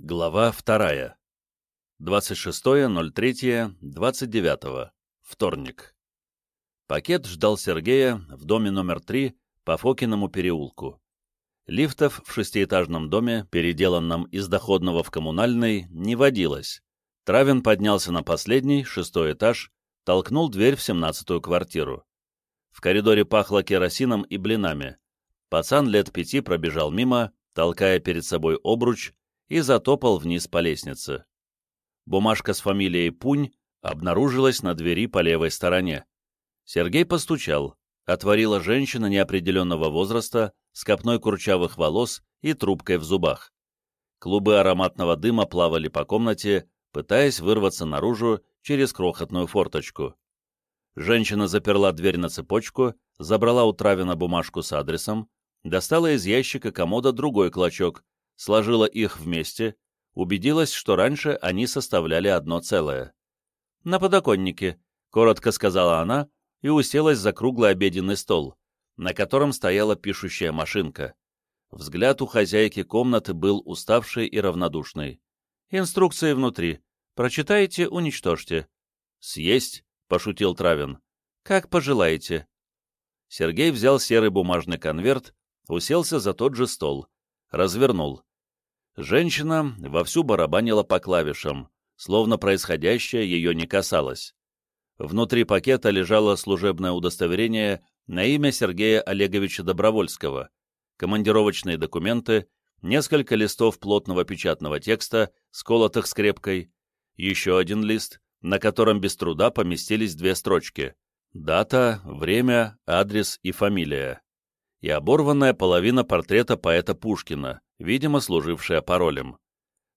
Глава вторая. 26.03.29. Вторник. Пакет ждал Сергея в доме номер 3 по Фокиному переулку. Лифтов в шестиэтажном доме, переделанном из доходного в коммунальный, не водилось. Травин поднялся на последний, шестой этаж, толкнул дверь в семнадцатую квартиру. В коридоре пахло керосином и блинами. Пацан лет пяти пробежал мимо, толкая перед собой обруч, и затопал вниз по лестнице. Бумажка с фамилией Пунь обнаружилась на двери по левой стороне. Сергей постучал. Отворила женщина неопределенного возраста с копной курчавых волос и трубкой в зубах. Клубы ароматного дыма плавали по комнате, пытаясь вырваться наружу через крохотную форточку. Женщина заперла дверь на цепочку, забрала у Травина бумажку с адресом, достала из ящика комода другой клочок, сложила их вместе, убедилась, что раньше они составляли одно целое. «На подоконнике», — коротко сказала она и уселась за круглый обеденный стол, на котором стояла пишущая машинка. Взгляд у хозяйки комнаты был уставший и равнодушный. «Инструкции внутри. Прочитайте, уничтожьте». «Съесть», — пошутил Травин. «Как пожелаете». Сергей взял серый бумажный конверт, уселся за тот же стол, развернул. Женщина вовсю барабанила по клавишам, словно происходящее ее не касалось. Внутри пакета лежало служебное удостоверение на имя Сергея Олеговича Добровольского, командировочные документы, несколько листов плотного печатного текста, сколотых скрепкой, еще один лист, на котором без труда поместились две строчки — дата, время, адрес и фамилия, и оборванная половина портрета поэта Пушкина, видимо, служившая паролем.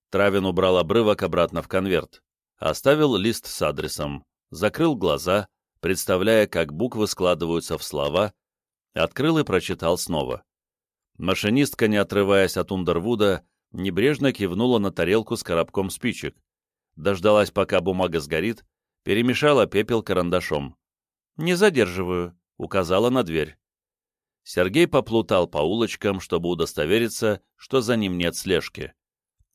Травин убрал обрывок обратно в конверт, оставил лист с адресом, закрыл глаза, представляя, как буквы складываются в слова, открыл и прочитал снова. Машинистка, не отрываясь от Ундервуда, небрежно кивнула на тарелку с коробком спичек, дождалась, пока бумага сгорит, перемешала пепел карандашом. «Не задерживаю», — указала на дверь. Сергей поплутал по улочкам, чтобы удостовериться, что за ним нет слежки.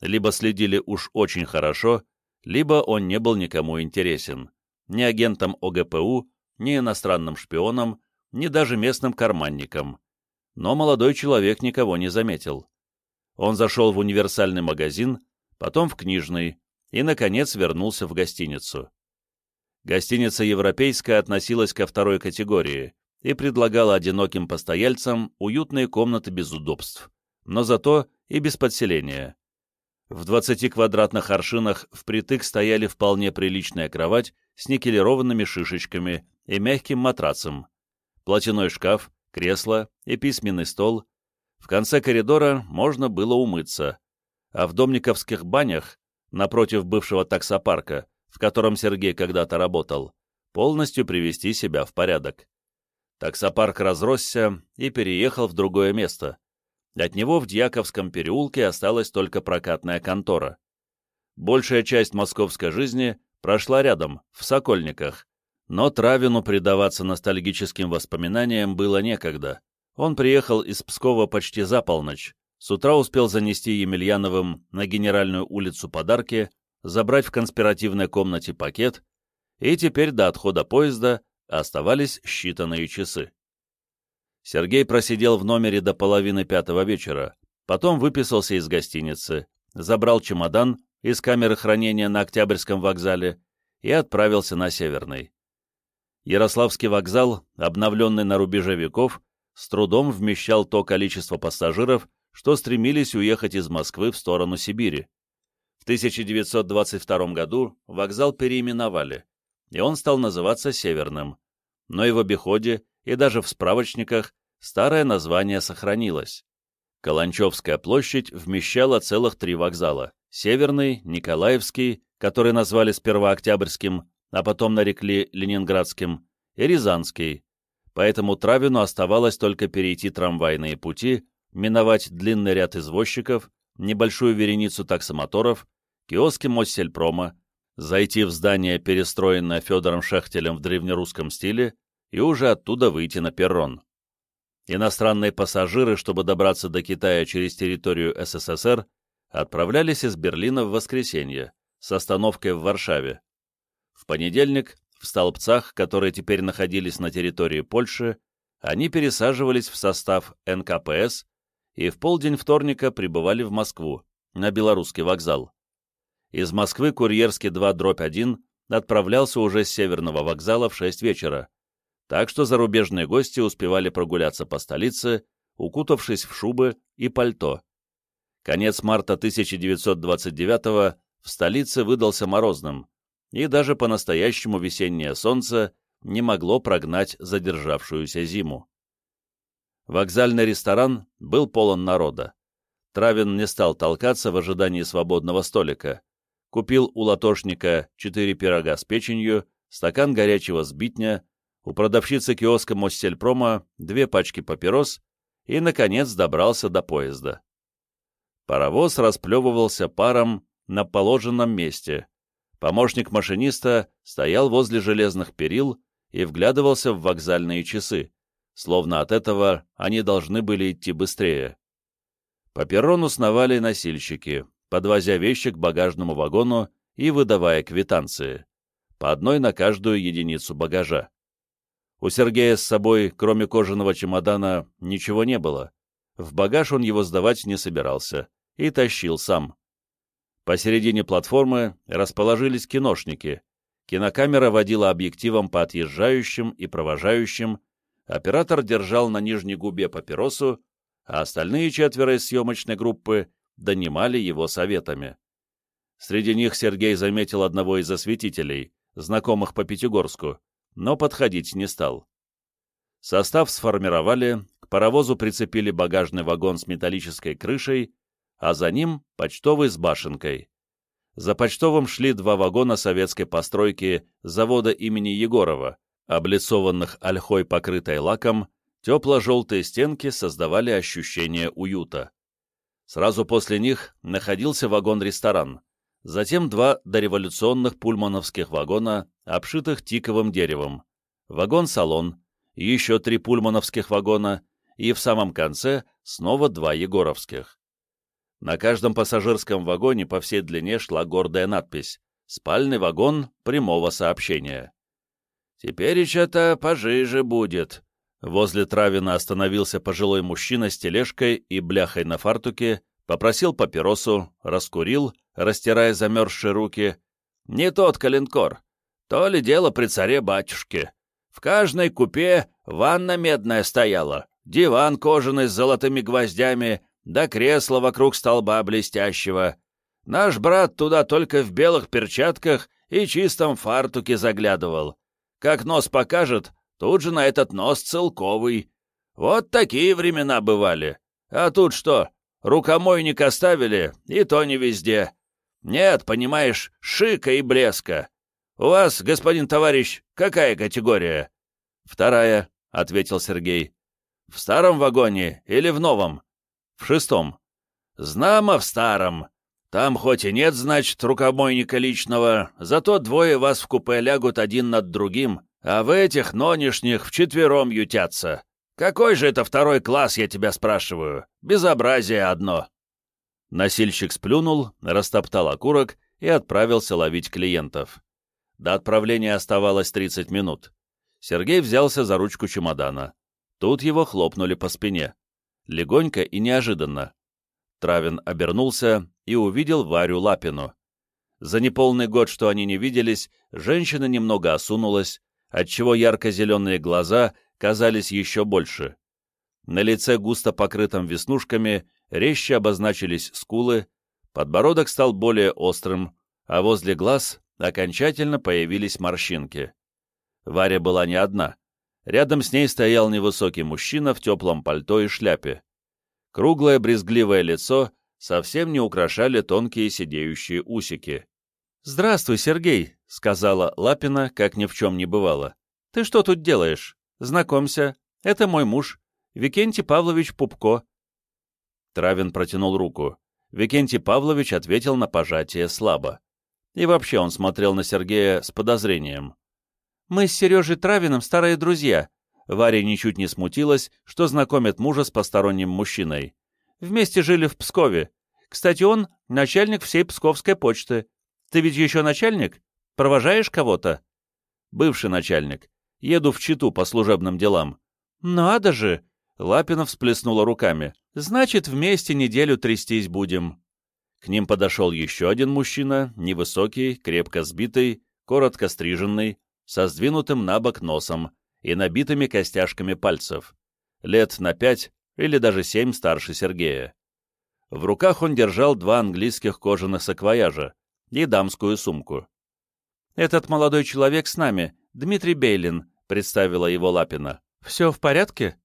Либо следили уж очень хорошо, либо он не был никому интересен. Ни агентам ОГПУ, ни иностранным шпионам, ни даже местным карманникам. Но молодой человек никого не заметил. Он зашел в универсальный магазин, потом в книжный и, наконец, вернулся в гостиницу. Гостиница «Европейская» относилась ко второй категории, и предлагала одиноким постояльцам уютные комнаты без удобств, но зато и без подселения. В 20 квадратных аршинах впритык стояли вполне приличная кровать с никелированными шишечками и мягким матрацем, платяной шкаф, кресло и письменный стол. В конце коридора можно было умыться, а в домниковских банях, напротив бывшего таксопарка, в котором Сергей когда-то работал, полностью привести себя в порядок. Таксопарк разросся и переехал в другое место. От него в Дьяковском переулке осталась только прокатная контора. Большая часть московской жизни прошла рядом, в Сокольниках, но Травину предаваться ностальгическим воспоминаниям было некогда. Он приехал из Пскова почти за полночь, с утра успел занести Емельяновым на Генеральную улицу подарки, забрать в конспиративной комнате пакет, и теперь до отхода поезда Оставались считанные часы. Сергей просидел в номере до половины пятого вечера, потом выписался из гостиницы, забрал чемодан из камеры хранения на Октябрьском вокзале и отправился на Северный. Ярославский вокзал, обновленный на рубеже веков, с трудом вмещал то количество пассажиров, что стремились уехать из Москвы в сторону Сибири. В 1922 году вокзал переименовали, и он стал называться Северным, но и в обиходе, и даже в справочниках старое название сохранилось. Каланчевская площадь вмещала целых три вокзала – Северный, Николаевский, который назвали сперва Октябрьским, а потом нарекли Ленинградским, и Рязанский. Поэтому Травину оставалось только перейти трамвайные пути, миновать длинный ряд извозчиков, небольшую вереницу таксомоторов, киоски Моссельпрома, зайти в здание, перестроенное Федором Шехтелем в древнерусском стиле, и уже оттуда выйти на перрон. Иностранные пассажиры, чтобы добраться до Китая через территорию СССР, отправлялись из Берлина в воскресенье с остановкой в Варшаве. В понедельник в Столбцах, которые теперь находились на территории Польши, они пересаживались в состав НКПС и в полдень вторника прибывали в Москву, на Белорусский вокзал. Из Москвы курьерский 2-1 отправлялся уже с Северного вокзала в 6 вечера, так что зарубежные гости успевали прогуляться по столице, укутавшись в шубы и пальто. Конец марта 1929 в столице выдался морозным, и даже по-настоящему весеннее солнце не могло прогнать задержавшуюся зиму. Вокзальный ресторан был полон народа. Травин не стал толкаться в ожидании свободного столика. Купил у латошника четыре пирога с печенью, стакан горячего сбитня, у продавщицы киоска Моссельпрома две пачки папирос и, наконец, добрался до поезда. Паровоз расплевывался паром на положенном месте. Помощник машиниста стоял возле железных перил и вглядывался в вокзальные часы, словно от этого они должны были идти быстрее. По перрону сновали носильщики, подвозя вещи к багажному вагону и выдавая квитанции, по одной на каждую единицу багажа. У Сергея с собой, кроме кожаного чемодана, ничего не было. В багаж он его сдавать не собирался и тащил сам. Посередине платформы расположились киношники. Кинокамера водила объективом по отъезжающим и провожающим, оператор держал на нижней губе папиросу, а остальные четверо из съемочной группы донимали его советами. Среди них Сергей заметил одного из осветителей, знакомых по Пятигорску, но подходить не стал. Состав сформировали, к паровозу прицепили багажный вагон с металлической крышей, а за ним почтовый с башенкой. За почтовым шли два вагона советской постройки завода имени Егорова, облицованных ольхой покрытой лаком, тепло-желтые стенки создавали ощущение уюта. Сразу после них находился вагон-ресторан, затем два дореволюционных пульмановских вагона, обшитых тиковым деревом, вагон-салон, еще три пульмановских вагона и в самом конце снова два егоровских. На каждом пассажирском вагоне по всей длине шла гордая надпись «Спальный вагон прямого сообщения». «Теперь еще-то пожиже будет». Возле Травина остановился пожилой мужчина с тележкой и бляхой на фартуке, попросил папиросу, раскурил, растирая замерзшие руки. «Не тот калинкор. То ли дело при царе-батюшке. В каждой купе ванна медная стояла, диван кожаный с золотыми гвоздями, да кресло вокруг столба блестящего. Наш брат туда только в белых перчатках и чистом фартуке заглядывал. Как нос покажет, тут же на этот нос целковый. Вот такие времена бывали. А тут что, рукомойник оставили, и то не везде. Нет, понимаешь, шика и блеска. У вас, господин товарищ, какая категория? Вторая, — ответил Сергей. В старом вагоне или в новом? В шестом. Знамо в старом. Там хоть и нет, значит, рукомойника личного, зато двое вас в купе лягут один над другим, а в этих нонешних вчетвером ютятся. Какой же это второй класс, я тебя спрашиваю? Безобразие одно. Носильщик сплюнул, растоптал окурок и отправился ловить клиентов. До отправления оставалось 30 минут. Сергей взялся за ручку чемодана. Тут его хлопнули по спине легонько и неожиданно. Травин обернулся и увидел Варю Лапину. За неполный год, что они не виделись, женщина немного осунулась, отчего ярко-зеленые глаза казались еще больше. На лице, густо покрытом веснушками, резче обозначились скулы, подбородок стал более острым, а возле глаз окончательно появились морщинки. Варя была не одна. Рядом с ней стоял невысокий мужчина в теплом пальто и шляпе. Круглое брезгливое лицо совсем не украшали тонкие сидеющие усики. «Здравствуй, Сергей», — сказала Лапина, как ни в чем не бывало. «Ты что тут делаешь? Знакомься, это мой муж, Викентий Павлович Пупко». Травин протянул руку. Викентий Павлович ответил на пожатие слабо. И вообще он смотрел на Сергея с подозрением. Мы с Сережей Травиным старые друзья. Варя ничуть не смутилась, что знакомит мужа с посторонним мужчиной. Вместе жили в Пскове. Кстати, он начальник всей Псковской почты. Ты ведь еще начальник? Провожаешь кого-то?» «Бывший начальник. Еду в Читу по служебным делам». «Надо же!» — Лапина всплеснула руками. «Значит, вместе неделю трястись будем». К ним подошел еще один мужчина, невысокий, крепко сбитый, коротко стриженный, со сдвинутым на бок носом и набитыми костяшками пальцев. Лет на пять или даже семь старше Сергея. В руках он держал два английских кожаных саквояжа и дамскую сумку. «Этот молодой человек с нами, Дмитрий Бейлин», — представила его Лапина. «Все в порядке?»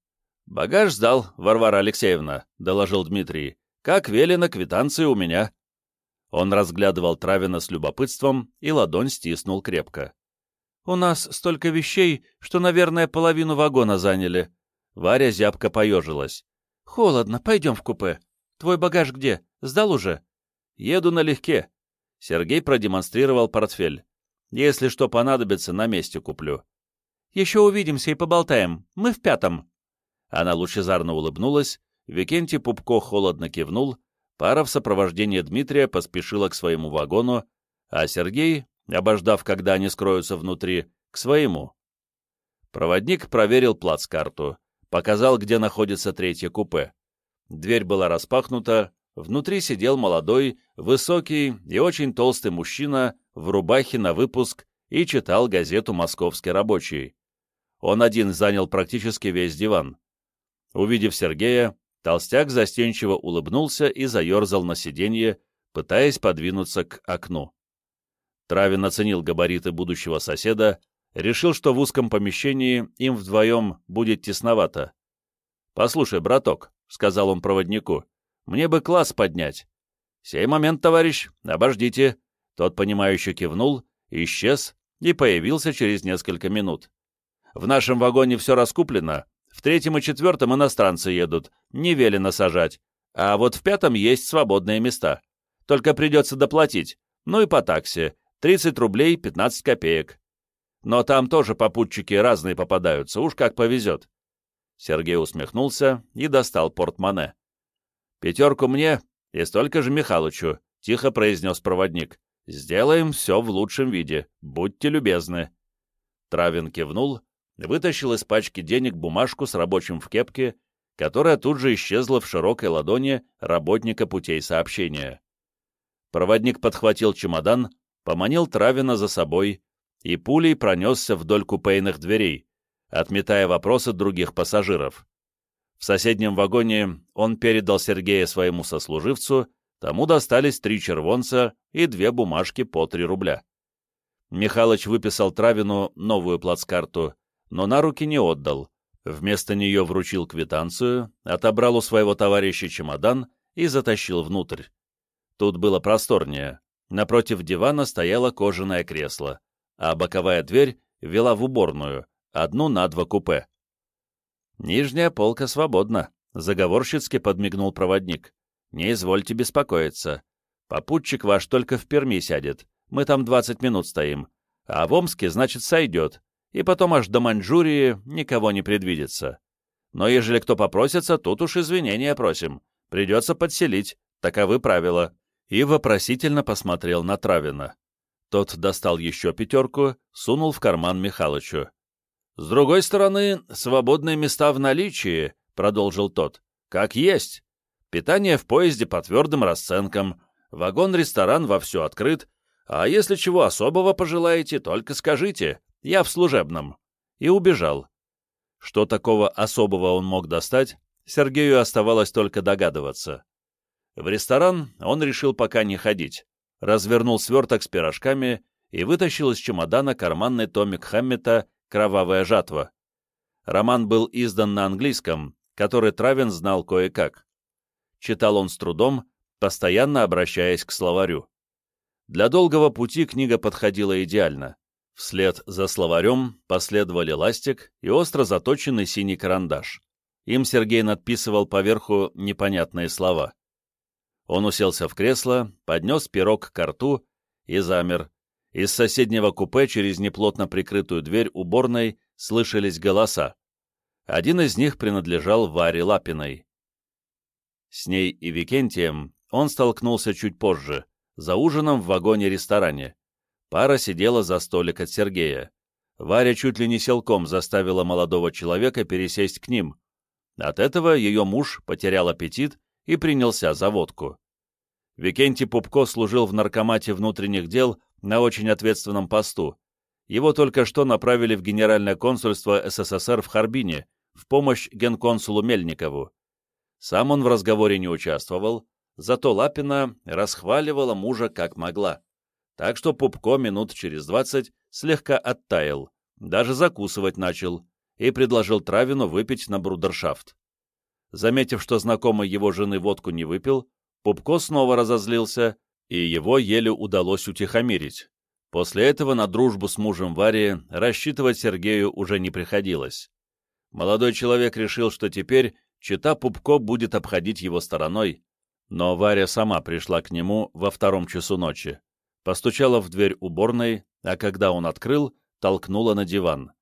«Багаж сдал, Варвара Алексеевна», — доложил Дмитрий. «Как велено, квитанции у меня». Он разглядывал Травина с любопытством и ладонь стиснул крепко. «У нас столько вещей, что, наверное, половину вагона заняли». Варя зябко поежилась. «Холодно, пойдем в купе. Твой багаж где? Сдал уже?» «Еду налегке». Сергей продемонстрировал портфель. «Если что понадобится, на месте куплю». «Еще увидимся и поболтаем. Мы в пятом». Она лучезарно улыбнулась, Викентий Пупко холодно кивнул, пара в сопровождении Дмитрия поспешила к своему вагону, а Сергей, обождав, когда они скроются внутри, к своему. Проводник проверил плацкарту, показал, где находится третье купе. Дверь была распахнута, внутри сидел молодой, высокий и очень толстый мужчина в рубахе на выпуск и читал газету «Московский рабочий». Он один занял практически весь диван. Увидев Сергея, толстяк застенчиво улыбнулся и заерзал на сиденье, пытаясь подвинуться к окну. Травин оценил габариты будущего соседа, решил, что в узком помещении им вдвоем будет тесновато. «Послушай, браток», — сказал он проводнику, — «мне бы класс поднять». «Сей момент, товарищ, обождите». Тот, понимающе кивнул, исчез и появился через несколько минут. «В нашем вагоне все раскуплено, в третьем и четвертом иностранцы едут, не велено сажать, а вот в пятом есть свободные места. Только придется доплатить, ну и по такси, 30 рублей 15 копеек. Но там тоже попутчики разные попадаются, уж как повезет. Сергей усмехнулся и достал портмоне. «Пятерку мне и столько же Михалычу», — тихо произнес проводник. «Сделаем все в лучшем виде. Будьте любезны». Травин кивнул, вытащил из пачки денег бумажку с рабочим в кепке, которая тут же исчезла в широкой ладони работника путей сообщения. Проводник подхватил чемодан, поманил Травина за собой и пулей пронесся вдоль купейных дверей, отметая вопросы других пассажиров. В соседнем вагоне он передал Сергея своему сослуживцу, тому достались три червонца и две бумажки по три рубля. Михалыч выписал Травину новую плацкарту, но на руки не отдал. Вместо нее вручил квитанцию, отобрал у своего товарища чемодан и затащил внутрь. Тут было просторнее. Напротив дивана стояло кожаное кресло, а боковая дверь вела в уборную, одну на два купе. «Нижняя полка свободна», — заговорщицки подмигнул проводник. «Не извольте беспокоиться. Попутчик ваш только в Перми сядет, мы там двадцать минут стоим, а в Омске, значит, сойдет, и потом аж до Маньчжурии никого не предвидится. Но ежели кто попросится, тут уж извинения просим, придется подселить, таковы правила» и вопросительно посмотрел на Травина. Тот достал еще пятерку, сунул в карман Михалычу. «С другой стороны, свободные места в наличии», — продолжил тот, — «как есть. Питание в поезде по твердым расценкам, вагон-ресторан вовсю открыт, а если чего особого пожелаете, только скажите, я в служебном». И убежал. Что такого особого он мог достать, Сергею оставалось только догадываться. В ресторан он решил пока не ходить, развернул сверток с пирожками и вытащил из чемодана карманный томик Хаммета «Кровавая жатва». Роман был издан на английском, который Травин знал кое-как. Читал он с трудом, постоянно обращаясь к словарю. Для долгого пути книга подходила идеально. Вслед за словарем последовали ластик и остро заточенный синий карандаш. Им Сергей надписывал поверху непонятные слова. Он уселся в кресло, поднес пирог к рту и замер. Из соседнего купе через неплотно прикрытую дверь уборной слышались голоса. Один из них принадлежал Варе Лапиной. С ней и Викентием он столкнулся чуть позже, за ужином в вагоне-ресторане. Пара сидела за столик от Сергея. Варя чуть ли не силком заставила молодого человека пересесть к ним. От этого ее муж потерял аппетит и принялся за водку. Викентий Пупко служил в наркомате внутренних дел на очень ответственном посту. Его только что направили в Генеральное консульство СССР в Харбине в помощь генконсулу Мельникову. Сам он в разговоре не участвовал, зато Лапина расхваливала мужа как могла. Так что Пупко минут через двадцать слегка оттаял, даже закусывать начал, и предложил Травину выпить на брудершафт. Заметив, что знакомый его жены водку не выпил, Пупко снова разозлился, и его еле удалось утихомирить. После этого на дружбу с мужем Вари рассчитывать Сергею уже не приходилось. Молодой человек решил, что теперь чита Пупко будет обходить его стороной, но Варя сама пришла к нему во втором часу ночи, постучала в дверь уборной, а когда он открыл, толкнула на диван.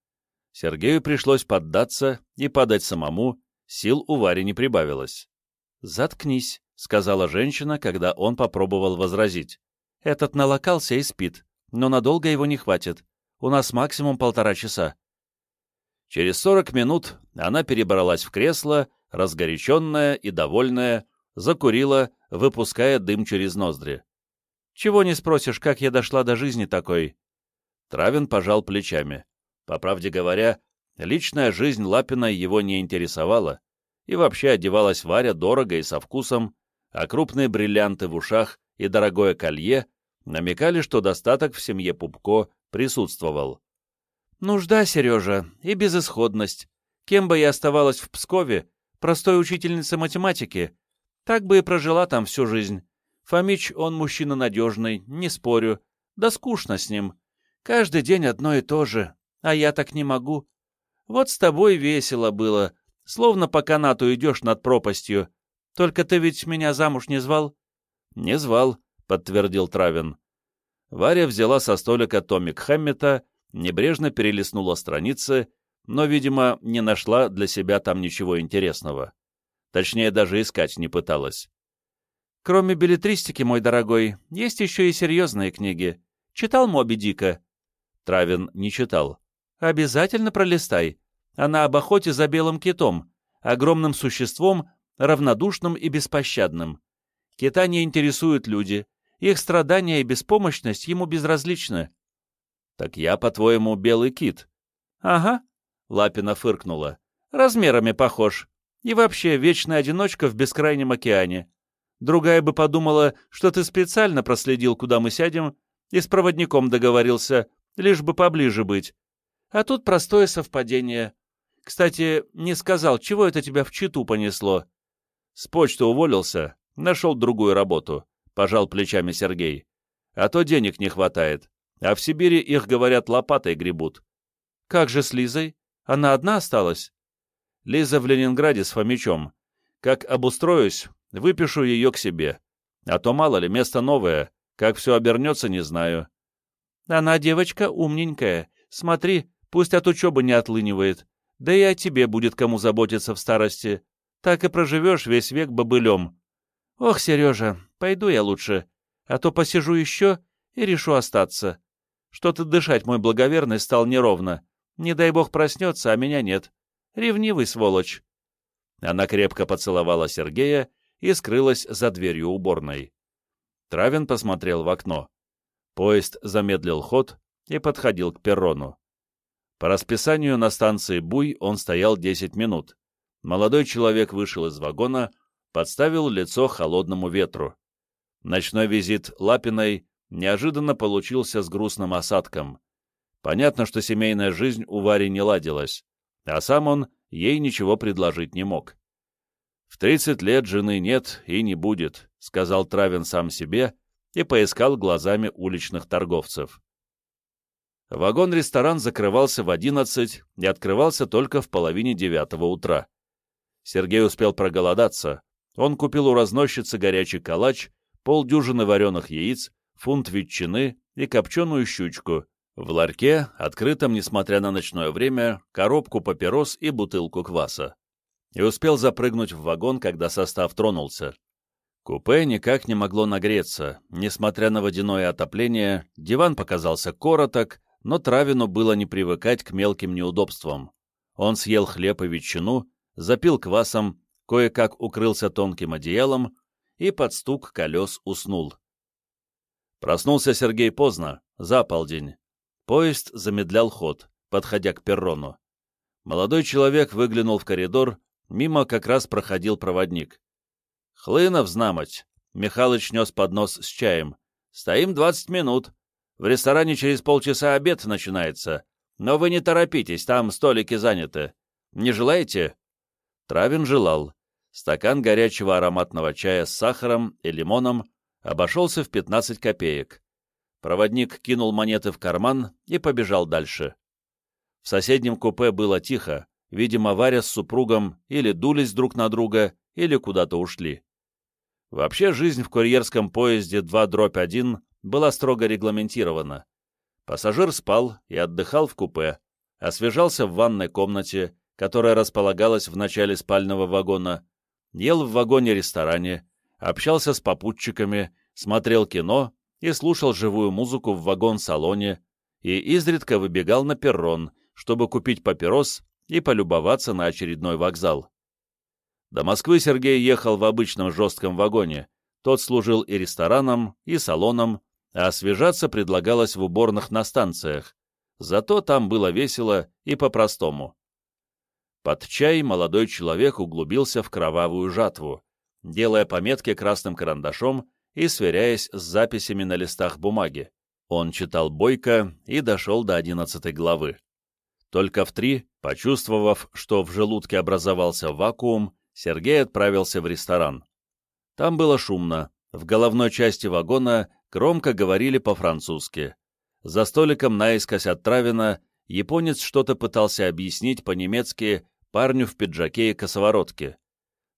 Сергею пришлось поддаться и падать самому, сил у Вари не прибавилось. «Заткнись», — сказала женщина, когда он попробовал возразить. «Этот налокался и спит, но надолго его не хватит. У нас максимум полтора часа». Через сорок минут она перебралась в кресло, разгоряченная и довольная, закурила, выпуская дым через ноздри. «Чего не спросишь, как я дошла до жизни такой?» Травин пожал плечами. По правде говоря, личная жизнь Лапина его не интересовала, и вообще одевалась Варя дорого и со вкусом, а крупные бриллианты в ушах и дорогое колье намекали, что достаток в семье Пупко присутствовал. «Нужда, Сережа, и безысходность. Кем бы я оставалась в Пскове, простой учительницей математики, так бы и прожила там всю жизнь. Фомич, он мужчина надежный, не спорю, да скучно с ним. Каждый день одно и то же, а я так не могу. Вот с тобой весело было, словно по канату идешь над пропастью. Только ты ведь меня замуж не звал?» «Не звал», — подтвердил Травин. Варя взяла со столика томик Хэммета, небрежно перелистнула страницы, но, видимо, не нашла для себя там ничего интересного. Точнее, даже искать не пыталась. «Кроме билетристики, мой дорогой, есть еще и серьезные книги. Читал Моби Дика?» Травин не читал. «Обязательно пролистай. Она об охоте за белым китом, огромным существом, равнодушным и беспощадным. Кита не интересуют люди, их страдания и беспомощность ему безразличны». «Так я, по-твоему, белый кит?» «Ага», — Лапина фыркнула. «Размерами похож. И вообще, вечная одиночка в бескрайнем океане. Другая бы подумала, что ты специально проследил, куда мы сядем, и с проводником договорился, лишь бы поближе быть. А тут простое совпадение. Кстати, не сказал, чего это тебя в Читу понесло? С почты уволился, нашел другую работу, пожал плечами Сергей. А то денег не хватает, а в Сибири их, говорят, лопатой гребут. Как же с Лизой? Она одна осталась? Лиза в Ленинграде с Фомичом. Как обустроюсь, выпишу ее к себе. А то, мало ли, место новое. Как все обернется, не знаю. Она девочка умненькая. Смотри, пусть от учебы не отлынивает. Да и о тебе будет кому заботиться в старости. Так и проживешь весь век бобылем. Ох, Сережа, пойду я лучше. А то посижу еще и решу остаться. Что-то дышать мой благоверный стал неровно. Не дай бог проснется, а меня нет. Ревнивый сволочь. Она крепко поцеловала Сергея и скрылась за дверью уборной. Травин посмотрел в окно. Поезд замедлил ход и подходил к перрону. По расписанию на станции Буй он стоял 10 минут. Молодой человек вышел из вагона, подставил лицо холодному ветру. Ночной визит Лапиной неожиданно получился с грустным осадком. Понятно, что семейная жизнь у Вари не ладилась, а сам он ей ничего предложить не мог. «В тридцать лет жены нет и не будет», — сказал Травин сам себе и поискал глазами уличных торговцев. Вагон-ресторан закрывался в одиннадцать и открывался только в половине девятого утра. Сергей успел проголодаться. Он купил у разносчицы горячий калач, полдюжины вареных яиц, фунт ветчины и копченую щучку, в ларьке, открытом, несмотря на ночное время, коробку папирос и бутылку кваса. И успел запрыгнуть в вагон, когда состав тронулся. Купе никак не могло нагреться. Несмотря на водяное отопление, диван показался короток, но Травину было не привыкать к мелким неудобствам. Он съел хлеб и ветчину, запил квасом, кое-как укрылся тонким одеялом и под стук колес уснул. Проснулся Сергей поздно, за полдень. Поезд замедлял ход, подходя к перрону. Молодой человек выглянул в коридор, мимо как раз проходил проводник. «Хлынов, знамать!» Михалыч нес поднос с чаем. «Стоим двадцать минут. В ресторане через полчаса обед начинается. Но вы не торопитесь, там столики заняты. Не желаете?» Травин желал. Стакан горячего ароматного чая с сахаром и лимоном обошелся в 15 копеек. Проводник кинул монеты в карман и побежал дальше. В соседнем купе было тихо, видимо, Варя с супругом или дулись друг на друга, или куда-то ушли. Вообще жизнь в курьерском поезде 2-1 была строго регламентирована. Пассажир спал и отдыхал в купе, освежался в ванной комнате, которая располагалась в начале спального вагона, ел в вагоне-ресторане, общался с попутчиками, смотрел кино и слушал живую музыку в вагон-салоне и изредка выбегал на перрон, чтобы купить папирос и полюбоваться на очередной вокзал. До Москвы Сергей ехал в обычном жестком вагоне. Тот служил и рестораном, и салоном, а освежаться предлагалось в уборных на станциях. Зато там было весело и по-простому. Под чай молодой человек углубился в кровавую жатву, делая пометки красным карандашом и сверяясь с записями на листах бумаги. Он читал бойко и дошел до одиннадцатой главы. Только в три, почувствовав, что в желудке образовался вакуум, Сергей отправился в ресторан. Там было шумно, в головной части вагона громко говорили по-французски. За столиком наискось от Травина японец что-то пытался объяснить по-немецки парню в пиджаке и косоворотке.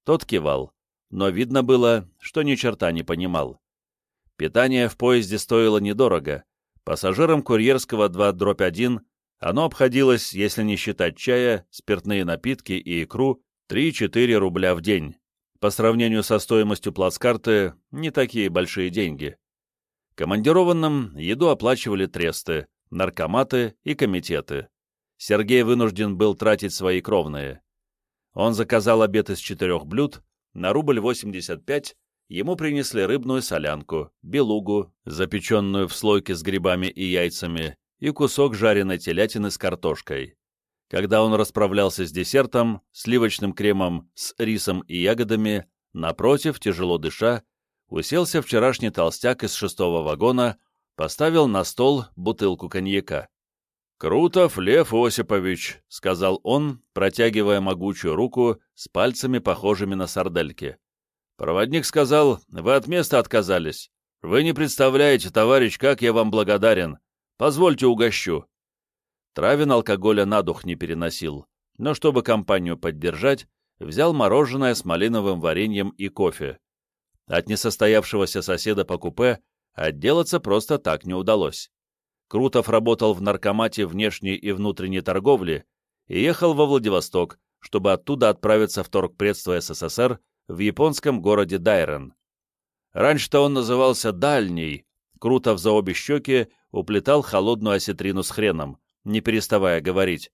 Тот кивал, но видно было, что ни черта не понимал. Питание в поезде стоило недорого. Пассажирам курьерского 2-1 оно обходилось, если не считать чая, спиртные напитки и икру, 3-4 рубля в день. По сравнению со стоимостью плацкарты, не такие большие деньги. Командированным еду оплачивали тресты, наркоматы и комитеты. Сергей вынужден был тратить свои кровные. Он заказал обед из четырех блюд, на рубль 85 ему принесли рыбную солянку, белугу, запеченную в слойке с грибами и яйцами, и кусок жареной телятины с картошкой. Когда он расправлялся с десертом, сливочным кремом, с рисом и ягодами, напротив, тяжело дыша, уселся вчерашний толстяк из шестого вагона, поставил на стол бутылку коньяка. «Крутов Лев Осипович», — сказал он, протягивая могучую руку с пальцами, похожими на сардельки. Проводник сказал, «Вы от места отказались. Вы не представляете, товарищ, как я вам благодарен. Позвольте угощу». Травин алкоголя на дух не переносил, но чтобы компанию поддержать, взял мороженое с малиновым вареньем и кофе. От несостоявшегося соседа по купе отделаться просто так не удалось. Крутов работал в наркомате внешней и внутренней торговли и ехал во Владивосток, чтобы оттуда отправиться в торгпредство СССР в японском городе Дайрен. Раньше-то он назывался «Дальний», Крутов за обе щеки уплетал холодную осетрину с хреном, не переставая говорить.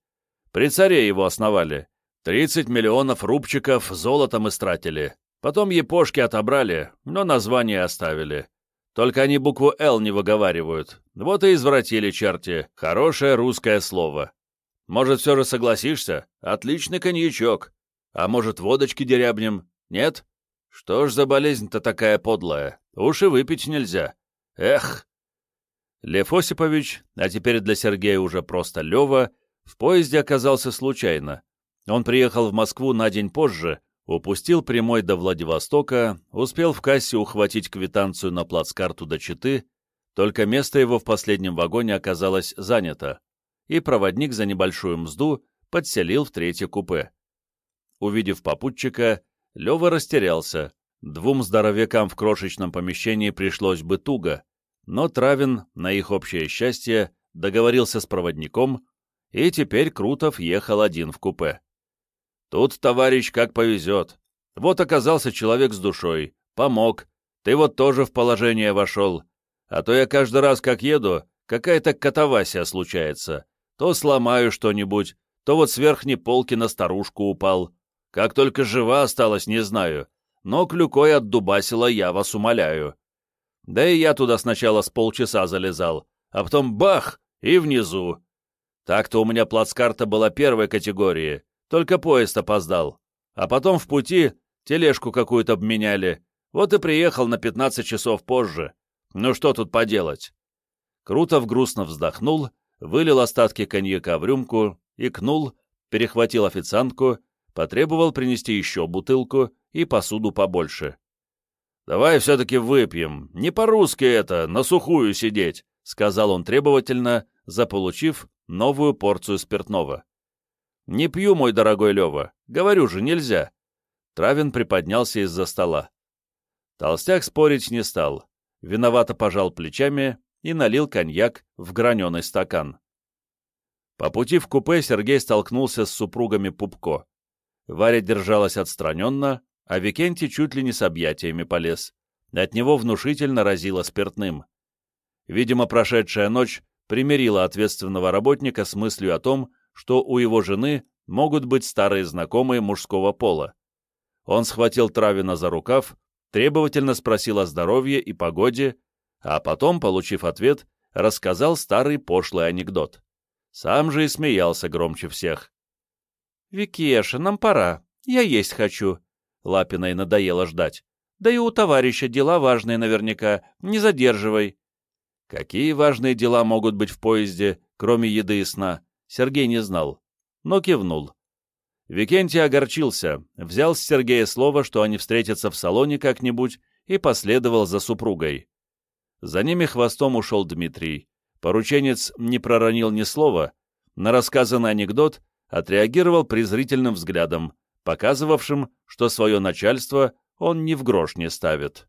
При царе его основали. Тридцать миллионов рубчиков золотом истратили. Потом епошки отобрали, но название оставили. Только они букву «Л» не выговаривают. Вот и извратили черти. Хорошее русское слово. Может, все же согласишься? Отличный коньячок. А может, водочки дерябнем? Нет? Что ж за болезнь-то такая подлая? Уж и выпить нельзя. Эх, Лев Осипович, а теперь для Сергея уже просто Лева, в поезде оказался случайно. Он приехал в Москву на день позже, упустил прямой до Владивостока, успел в кассе ухватить квитанцию на плацкарту до Читы, только место его в последнем вагоне оказалось занято, и проводник за небольшую мзду подселил в третье купе. Увидев попутчика, Лева растерялся. Двум здоровякам в крошечном помещении пришлось бы туго, но Травин, на их общее счастье, договорился с проводником, и теперь Крутов ехал один в купе. Тут, товарищ, как повезет. Вот оказался человек с душой, помог. Ты вот тоже в положение вошел. А то я каждый раз, как еду, какая-то катавасия случается. То сломаю что-нибудь, то вот с верхней полки на старушку упал. Как только жива осталась, не знаю. Но клюкой отдубасила, я вас умоляю. Да и я туда сначала с полчаса залезал, а потом бах, и внизу. Так-то у меня плацкарта была первой категории, только поезд опоздал. А потом в пути тележку какую-то обменяли, вот и приехал на 15 часов позже. Ну что тут поделать? Крутов грустно вздохнул, вылил остатки коньяка в рюмку, икнул, перехватил официантку, потребовал принести еще бутылку и посуду побольше. «Давай все-таки выпьем, не по-русски это, на сухую сидеть», — сказал он требовательно, заполучив новую порцию спиртного. «Не пью, мой дорогой Лева, говорю же, нельзя». Травин приподнялся из-за стола. Толстяк спорить не стал, виновато пожал плечами и налил коньяк в граненый стакан. По пути в купе Сергей столкнулся с супругами Пупко. Варя держалась отстраненно, а Викентий чуть ли не с объятиями полез. От него внушительно разило спиртным. Видимо, прошедшая ночь примирила ответственного работника с мыслью о том, что у его жены могут быть старые знакомые мужского пола. Он схватил Травина за рукав, требовательно спросил о здоровье и погоде, а потом, получив ответ, рассказал старый пошлый анекдот. Сам же и смеялся громче всех. «Викеша, нам пора. Я есть хочу». Лапиной надоело ждать. «Да и у товарища дела важные наверняка. Не задерживай». Какие важные дела могут быть в поезде, кроме еды и сна, Сергей не знал, но кивнул. Викентий огорчился, взял с Сергея слово, что они встретятся в салоне как-нибудь, и последовал за супругой. За ними хвостом ушел Дмитрий. Порученец не проронил ни слова, на рассказанный анекдот отреагировал презрительным взглядом, показывавшим, что свое начальство он ни в грош не ставит.